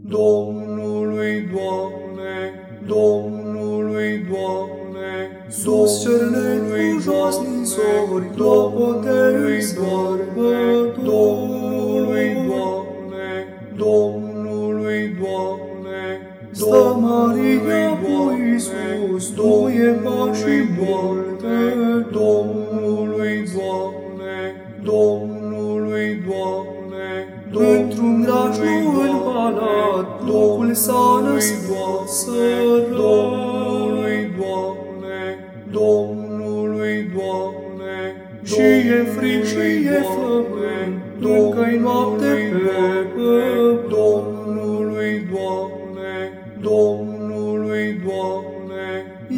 Domnului, Doamne, Domnului, Doamne, Sus cerului jos din sori, clopote sărbători. Domnului, Doamne, Domnului, Doamne, Stă Maria cu Iisus, tu e pac și moarte. Domnului, Doamne, Într-un grajul în palat, Duhul s-a născut sără. Domnului, Doamne, Domnului, Doamne, Și e fric și e flământ, încă-i noapte pe pământ. Domnului, Doamne, Domnului, Doamne,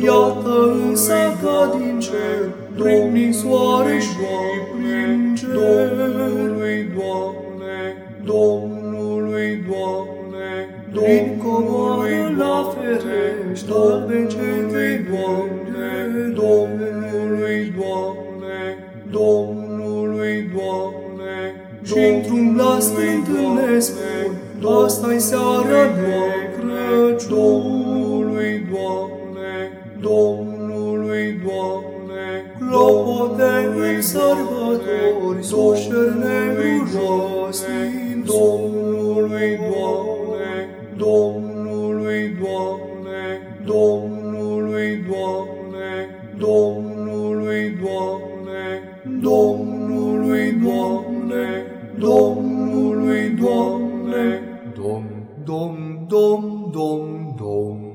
Iată însă că din cer, prin soare și prin cer. Domnului, Doamne, Domnului, Doamne, Prin comoară la ferești, albe cetei Doamne, Domnului, Doamne, Domnului, Doamne, Și într-un glas întâlnesc. Spun, asta-i seara de Crăciun. Domnului, Doamne, Domnului, Doamne, Clopote în sărbători, soșerne Domnului, Doamne, Domnului, Doamne, Domnului, Doamne, Domnului, Doamne, Domnului, Doamne, Domnului, Doamne, Dom, Dom, Dom, Dom, Dom.